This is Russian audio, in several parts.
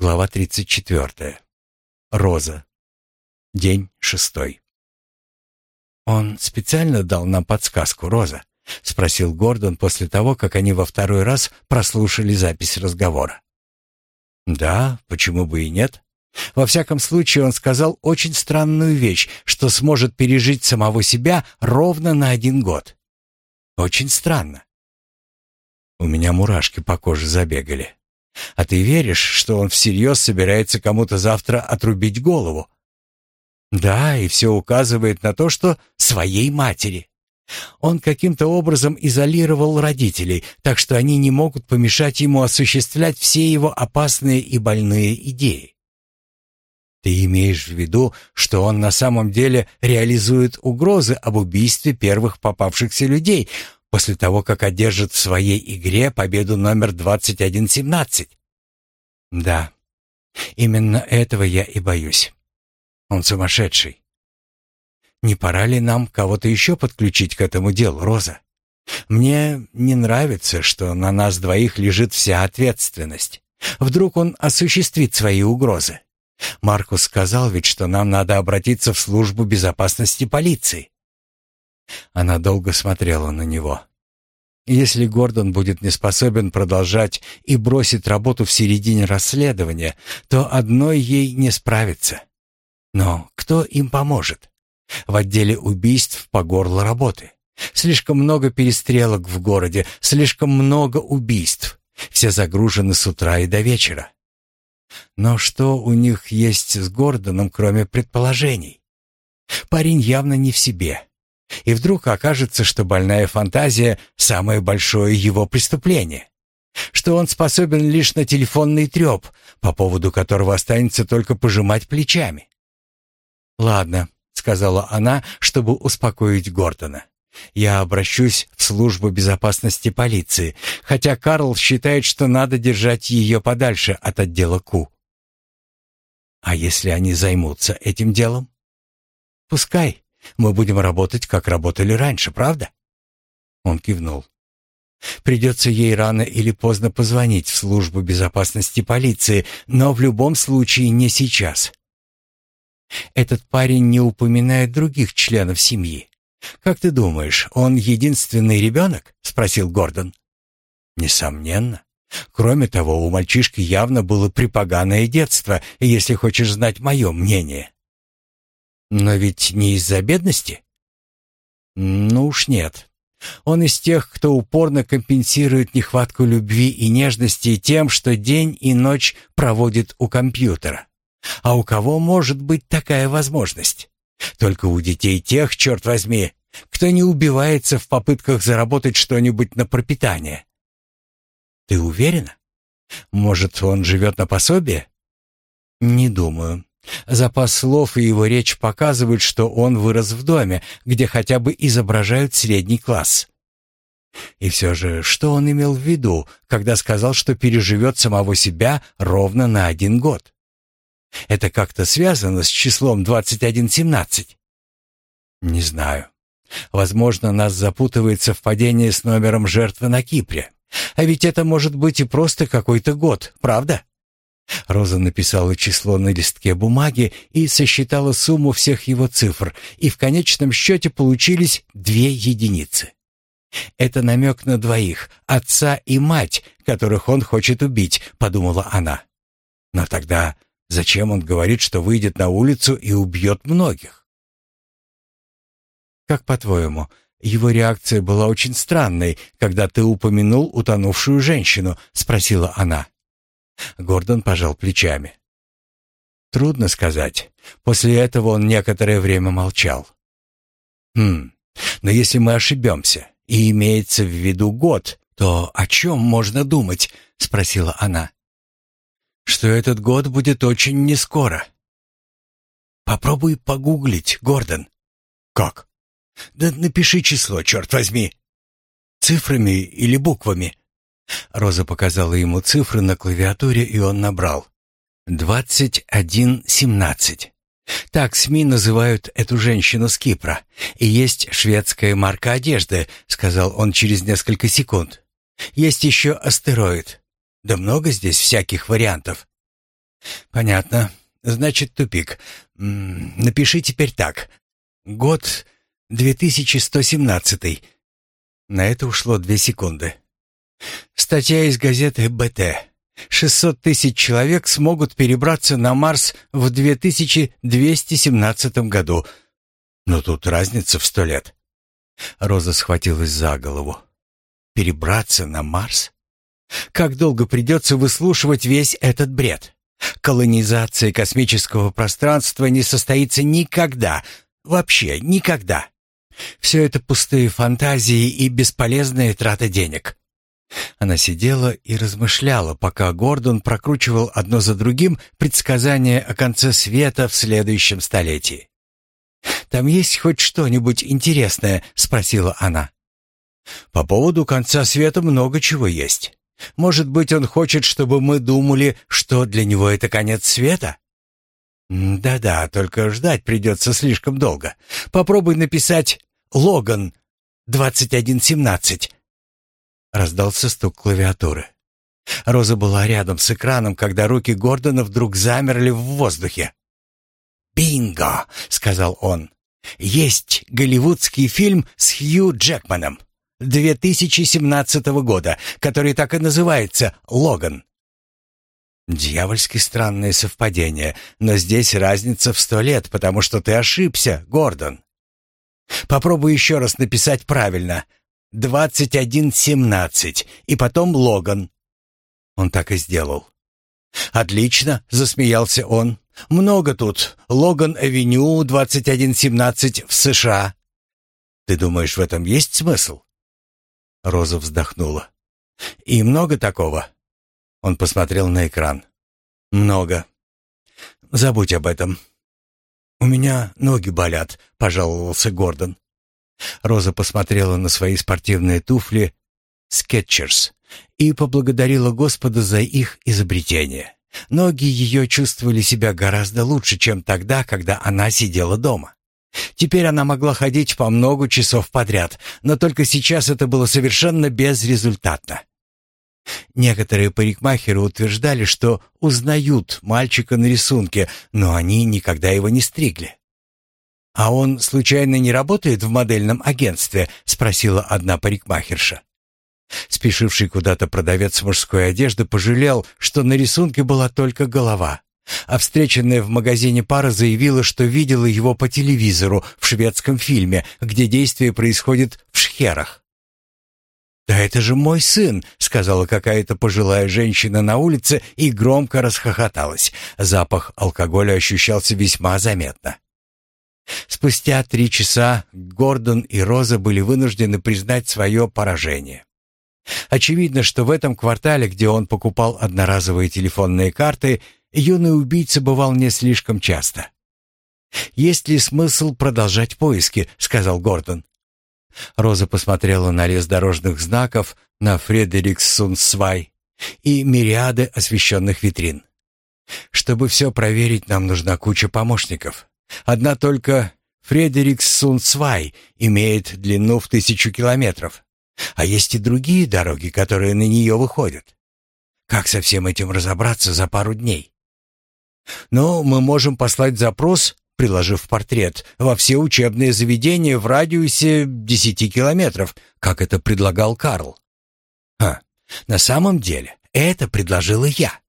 Глава 34. Роза. День шестой. «Он специально дал нам подсказку, Роза?» — спросил Гордон после того, как они во второй раз прослушали запись разговора. «Да, почему бы и нет?» Во всяком случае, он сказал очень странную вещь, что сможет пережить самого себя ровно на один год. Очень странно. У меня мурашки по коже забегали. А ты веришь, что он всерьез собирается кому-то завтра отрубить голову? Да, и все указывает на то, что своей матери. Он каким-то образом изолировал родителей, так что они не могут помешать ему осуществлять все его опасные и больные идеи. Ты имеешь в виду, что он на самом деле реализует угрозы об убийстве первых попавшихся людей после того, как одержит в своей игре победу номер 2117? Да, именно этого я и боюсь. Он сумасшедший. Не пора ли нам кого-то еще подключить к этому делу, Роза? Мне не нравится, что на нас двоих лежит вся ответственность. Вдруг он осуществит свои угрозы. Маркус сказал ведь, что нам надо обратиться в службу безопасности полиции. Она долго смотрела на него. Если Гордон будет не способен продолжать и бросит работу в середине расследования, то одной ей не справиться. Но кто им поможет? В отделе убийств по горло работы. Слишком много перестрелок в городе, слишком много убийств. Все загружены с утра и до вечера. Но что у них есть с Гордоном, кроме предположений? Парень явно не в себе. И вдруг окажется, что больная фантазия — самое большое его преступление. Что он способен лишь на телефонный треп, по поводу которого останется только пожимать плечами. «Ладно», — сказала она, чтобы успокоить Гордона. «Я обращусь в службу безопасности полиции, хотя Карл считает, что надо держать ее подальше от отдела Ку». «А если они займутся этим делом?» «Пускай. Мы будем работать, как работали раньше, правда?» Он кивнул. Придется ей рано или поздно позвонить в службу безопасности полиции, но в любом случае не сейчас. Этот парень не упоминает других членов семьи. Как ты думаешь, он единственный ребенок? спросил Гордон. Несомненно. Кроме того, у мальчишки явно было припоганое детство, если хочешь знать мое мнение. Но ведь не из-за бедности? Ну уж нет. Он из тех, кто упорно компенсирует нехватку любви и нежности тем, что день и ночь проводит у компьютера. А у кого может быть такая возможность? Только у детей тех, черт возьми, кто не убивается в попытках заработать что-нибудь на пропитание. Ты уверена? Может, он живет на пособие? Не думаю. Запас слов и его речь показывают, что он вырос в доме, где хотя бы изображают средний класс. И все же, что он имел в виду, когда сказал, что переживет самого себя ровно на один год? Это как-то связано с числом 2117? Не знаю. Возможно, нас запутывает совпадение с номером жертвы на Кипре. А ведь это может быть и просто какой-то год, правда? Роза написала число на листке бумаги и сосчитала сумму всех его цифр, и в конечном счете получились две единицы. «Это намек на двоих, отца и мать, которых он хочет убить», — подумала она. «Но тогда зачем он говорит, что выйдет на улицу и убьет многих?» «Как по-твоему, его реакция была очень странной, когда ты упомянул утонувшую женщину?» — спросила она. Гордон пожал плечами. Трудно сказать. После этого он некоторое время молчал. Хм. Но если мы ошибемся, и имеется в виду год, то о чем можно думать? спросила она. Что этот год будет очень нескоро. Попробуй погуглить, Гордон. Как? Да напиши число, черт возьми. Цифрами или буквами? Роза показала ему цифры на клавиатуре, и он набрал. «Двадцать один семнадцать». Так СМИ называют эту женщину с Кипра. И есть шведская марка одежды, сказал он через несколько секунд. Есть еще астероид. Да много здесь всяких вариантов. Понятно. Значит, тупик. Напиши теперь так. Год 2117. На это ушло две секунды. Статья из газеты «БТ». 600 тысяч человек смогут перебраться на Марс в 2217 году. Но тут разница в сто лет. Роза схватилась за голову. Перебраться на Марс? Как долго придется выслушивать весь этот бред? Колонизация космического пространства не состоится никогда. Вообще никогда. Все это пустые фантазии и бесполезная трата денег. Она сидела и размышляла, пока Гордон прокручивал одно за другим предсказания о конце света в следующем столетии. «Там есть хоть что-нибудь интересное?» — спросила она. «По поводу конца света много чего есть. Может быть, он хочет, чтобы мы думали, что для него это конец света? Да-да, только ждать придется слишком долго. Попробуй написать «Логан 2117». Раздался стук клавиатуры. Роза была рядом с экраном, когда руки Гордона вдруг замерли в воздухе. «Бинго!» — сказал он. «Есть голливудский фильм с Хью Джекманом. 2017 года, который так и называется «Логан». Дьявольски странное совпадение, но здесь разница в сто лет, потому что ты ошибся, Гордон. Попробуй еще раз написать правильно. 21.17 и потом Логан. Он так и сделал. «Отлично», — засмеялся он. «Много тут. Логан-авеню, 21.17 в США». «Ты думаешь, в этом есть смысл?» Роза вздохнула. «И много такого?» Он посмотрел на экран. «Много. Забудь об этом». «У меня ноги болят», — пожаловался Гордон. Роза посмотрела на свои спортивные туфли «Скетчерс» и поблагодарила Господа за их изобретение. Ноги ее чувствовали себя гораздо лучше, чем тогда, когда она сидела дома. Теперь она могла ходить по много часов подряд, но только сейчас это было совершенно безрезультатно. Некоторые парикмахеры утверждали, что узнают мальчика на рисунке, но они никогда его не стригли. «А он, случайно, не работает в модельном агентстве?» — спросила одна парикмахерша. Спешивший куда-то продавец мужской одежды пожалел, что на рисунке была только голова. А встреченная в магазине пара заявила, что видела его по телевизору в шведском фильме, где действие происходит в шхерах. «Да это же мой сын», — сказала какая-то пожилая женщина на улице и громко расхохоталась. Запах алкоголя ощущался весьма заметно. Спустя три часа Гордон и Роза были вынуждены признать свое поражение. Очевидно, что в этом квартале, где он покупал одноразовые телефонные карты, юный убийца бывал не слишком часто. «Есть ли смысл продолжать поиски?» — сказал Гордон. Роза посмотрела на лес дорожных знаков, на Фредериксунсвай и мириады освещенных витрин. «Чтобы все проверить, нам нужна куча помощников. Одна только Фредериксунсвай имеет длину в тысячу километров, а есть и другие дороги, которые на нее выходят. Как со всем этим разобраться за пару дней? Но мы можем послать запрос, приложив портрет, во все учебные заведения в радиусе 10 километров, как это предлагал Карл. Ха, на самом деле, это предложила я.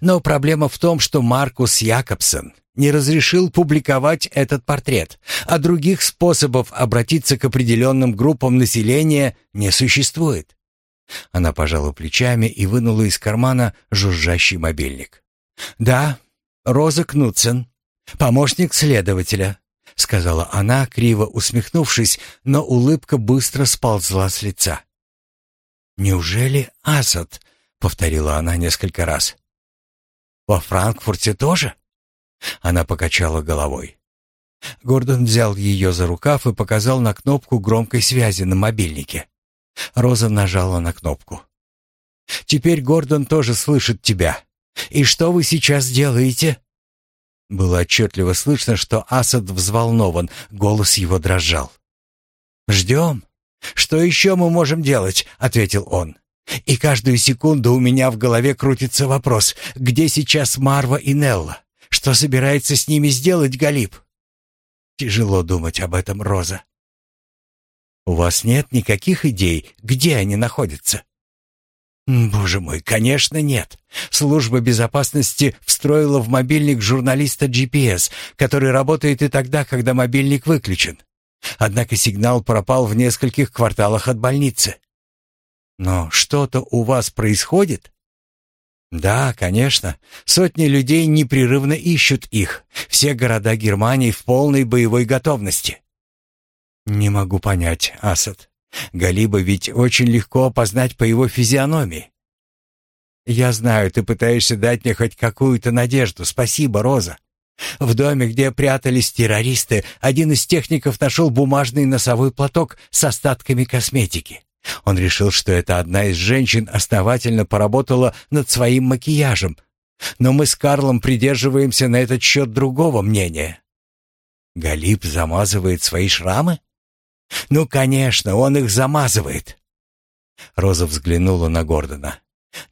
Но проблема в том, что Маркус Якобсон не разрешил публиковать этот портрет, а других способов обратиться к определенным группам населения не существует. Она пожала плечами и вынула из кармана жужжащий мобильник. «Да, Роза Кнутсен, помощник следователя», — сказала она, криво усмехнувшись, но улыбка быстро сползла с лица. «Неужели Асад?» — повторила она несколько раз. «Во Франкфурте тоже?» Она покачала головой. Гордон взял ее за рукав и показал на кнопку громкой связи на мобильнике. Роза нажала на кнопку. «Теперь Гордон тоже слышит тебя. И что вы сейчас делаете?» Было отчетливо слышно, что Асад взволнован, голос его дрожал. «Ждем. Что еще мы можем делать?» — ответил он. И каждую секунду у меня в голове крутится вопрос, где сейчас Марва и Нелла? Что собирается с ними сделать Галиб? Тяжело думать об этом, Роза. У вас нет никаких идей, где они находятся? Боже мой, конечно, нет. Служба безопасности встроила в мобильник журналиста GPS, который работает и тогда, когда мобильник выключен. Однако сигнал пропал в нескольких кварталах от больницы. Но что-то у вас происходит? Да, конечно. Сотни людей непрерывно ищут их. Все города Германии в полной боевой готовности. Не могу понять, Асад. Галиба ведь очень легко опознать по его физиономии. Я знаю, ты пытаешься дать мне хоть какую-то надежду. Спасибо, Роза. В доме, где прятались террористы, один из техников нашел бумажный носовой платок с остатками косметики. Он решил, что это одна из женщин основательно поработала над своим макияжем. Но мы с Карлом придерживаемся на этот счет другого мнения. Галип замазывает свои шрамы? Ну, конечно, он их замазывает. Роза взглянула на Гордона.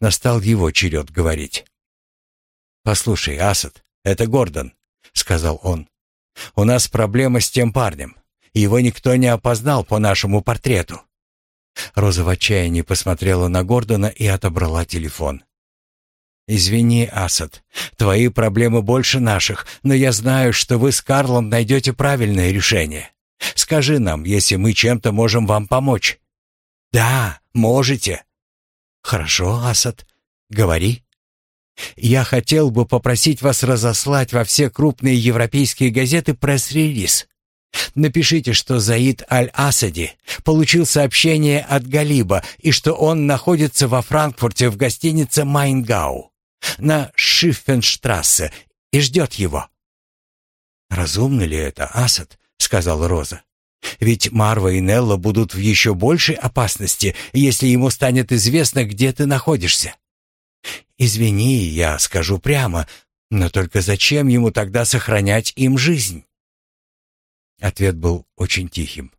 Настал его черед говорить. «Послушай, Асад, это Гордон», — сказал он. «У нас проблема с тем парнем. Его никто не опознал по нашему портрету». Роза в отчаянии посмотрела на Гордона и отобрала телефон. «Извини, Асад, твои проблемы больше наших, но я знаю, что вы с Карлом найдете правильное решение. Скажи нам, если мы чем-то можем вам помочь». «Да, можете». «Хорошо, Асад, говори». «Я хотел бы попросить вас разослать во все крупные европейские газеты пресс-релиз. Напишите, что Заид Аль-Асади получил сообщение от Галиба и что он находится во Франкфурте в гостинице «Майнгау» на Шиффенштрассе и ждет его. «Разумно ли это, Асад?» — сказала Роза. «Ведь Марва и Нелла будут в еще большей опасности, если ему станет известно, где ты находишься. Извини, я скажу прямо, но только зачем ему тогда сохранять им жизнь?» Ответ был очень тихим.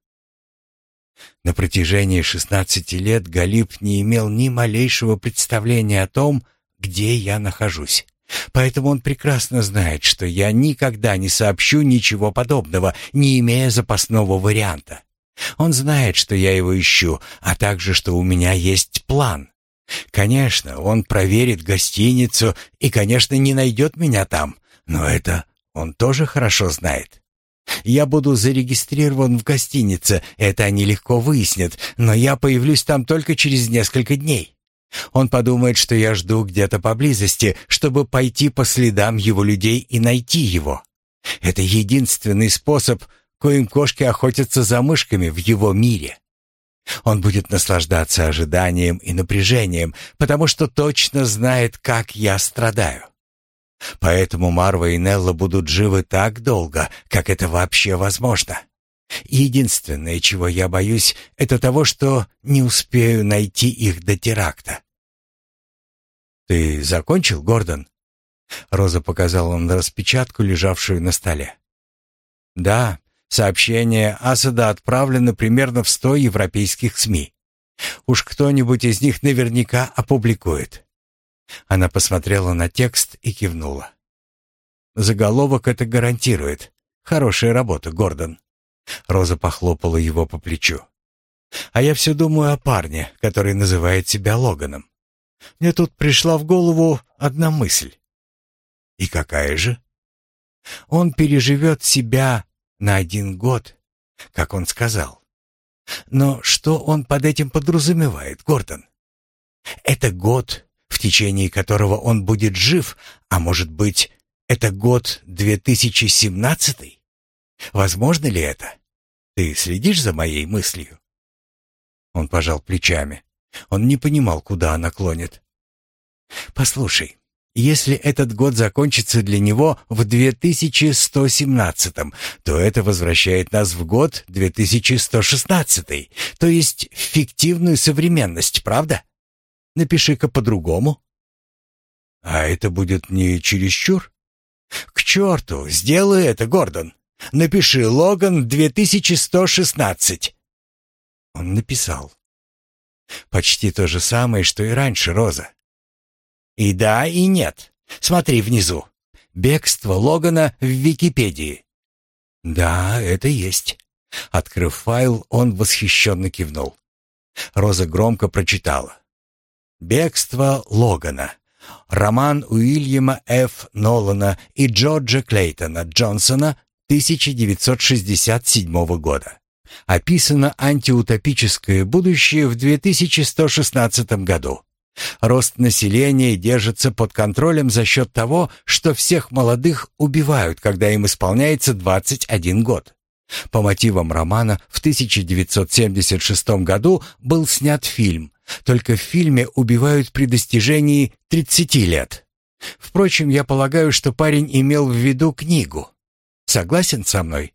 На протяжении шестнадцати лет Галип не имел ни малейшего представления о том, где я нахожусь. Поэтому он прекрасно знает, что я никогда не сообщу ничего подобного, не имея запасного варианта. Он знает, что я его ищу, а также, что у меня есть план. Конечно, он проверит гостиницу и, конечно, не найдет меня там, но это он тоже хорошо знает. Я буду зарегистрирован в гостинице, это они легко выяснят, но я появлюсь там только через несколько дней. Он подумает, что я жду где-то поблизости, чтобы пойти по следам его людей и найти его. Это единственный способ, коим кошки охотятся за мышками в его мире. Он будет наслаждаться ожиданием и напряжением, потому что точно знает, как я страдаю. Поэтому Марва и Нелла будут живы так долго, как это вообще возможно. Единственное, чего я боюсь, это того, что не успею найти их до теракта. «Ты закончил, Гордон?» Роза показала на распечатку, лежавшую на столе. «Да, сообщение Асада отправлено примерно в сто европейских СМИ. Уж кто-нибудь из них наверняка опубликует. Она посмотрела на текст и кивнула. Заголовок это гарантирует. Хорошая работа, Гордон. Роза похлопала его по плечу. А я все думаю о парне, который называет себя Логаном. Мне тут пришла в голову одна мысль. И какая же? Он переживет себя на один год, как он сказал. Но что он под этим подразумевает, Гордон? Это год течение которого он будет жив, а может быть, это год 2017? Возможно ли это? Ты следишь за моей мыслью?» Он пожал плечами. Он не понимал, куда она клонит. «Послушай, если этот год закончится для него в 2117, то это возвращает нас в год 2116, то есть в фиктивную современность, правда?» Напиши-ка по-другому». «А это будет не чересчур?» «К черту! Сделай это, Гордон! Напиши Логан 2116». Он написал. Почти то же самое, что и раньше, Роза. И да, и нет. Смотри внизу. Бегство Логана в Википедии. Да, это есть. Открыв файл, он восхищенно кивнул. Роза громко прочитала. «Бегство Логана». Роман Уильяма Ф. Нолана и Джорджа Клейтона Джонсона 1967 года. Описано антиутопическое будущее в 2116 году. Рост населения держится под контролем за счет того, что всех молодых убивают, когда им исполняется 21 год. По мотивам романа в 1976 году был снят фильм, только в фильме убивают при достижении 30 лет. Впрочем, я полагаю, что парень имел в виду книгу. Согласен со мной?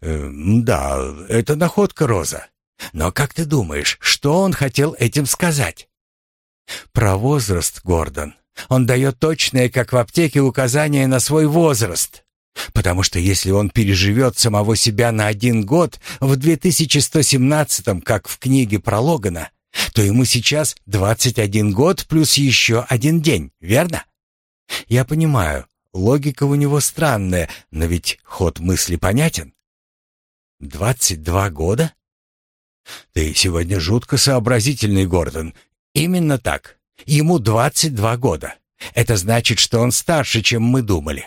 Э, да, это находка Роза. Но как ты думаешь, что он хотел этим сказать? Про возраст, Гордон. Он дает точное, как в аптеке, указание на свой возраст. Потому что если он переживет самого себя на один год в 2117-м, как в книге про Логана, то ему сейчас 21 год плюс еще один день, верно? Я понимаю, логика у него странная, но ведь ход мысли понятен. 22 года? Ты сегодня жутко сообразительный, Гордон. Именно так. Ему 22 года. Это значит, что он старше, чем мы думали.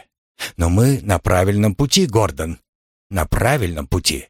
Но мы на правильном пути, Гордон. На правильном пути.